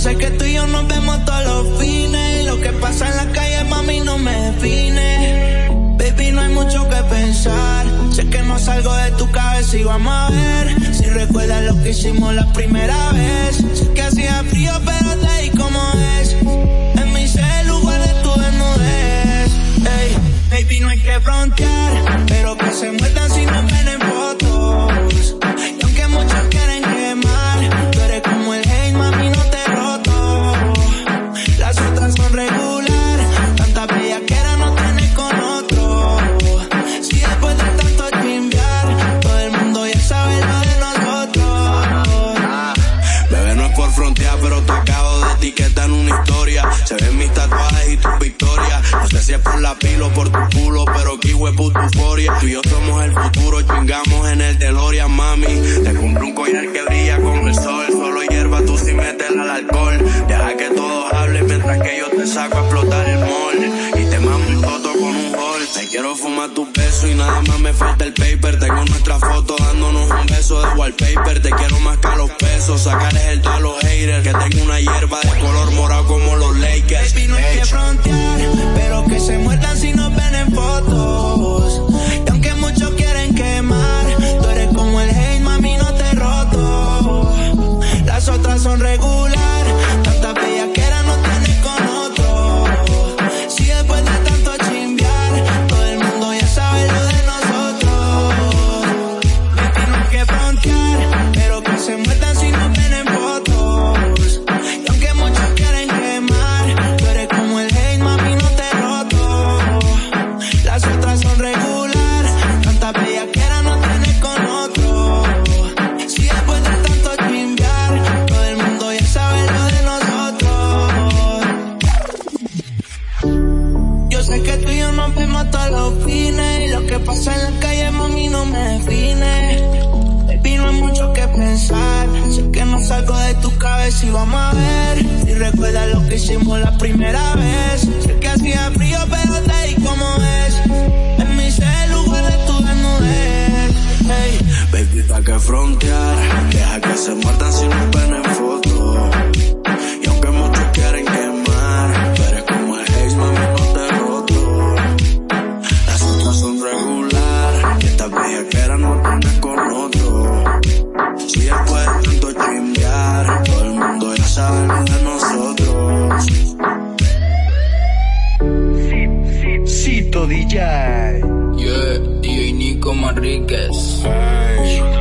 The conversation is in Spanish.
sé que tú y yo nos vemos todos los fines. Lo que pasa en la calle, mami, no me define. Baby, no hay mucho que pensar. Sé que no salgo de tu cabeza y vamos a ver. Si recuerdas lo que hicimos la primera vez. Sé que hacía frío, pero te frontear, pero te acabo de etiquetar en una historia. Se ven mis tatuajes y tus victorias. No sé si es por la pila o por tu culo, pero aquí por tu euforia. Tú y yo somos el futuro, chingamos en el DeLorean, mami. Te compro un collar que brilla con el sol. Solo hierba, tú sí metes al alcohol. Deja que todos hablen mientras que yo te saco a explotar el mall. Y te mando un toto con un gol. Te quiero fumar tu beso y nada más me falta el paper. Tengo nuestra foto dándonos un beso de wallpaper. Te quiero más que los pesos. Sacarles el a los haters. Que tengo una hierba de color morado como los Lakers. Baby, no hay que frontear, muerdan y vamos a ver. Si recuerdas lo que hicimos la primera vez. Sé que hacía frío, pero te di como es. En mi celu de tu desnudez. Hey. Baby, pa' que frontear. Deja que se muerdan si nos ven en. Cito DJ. Yeah, DJ Nico Manríquez. Hey.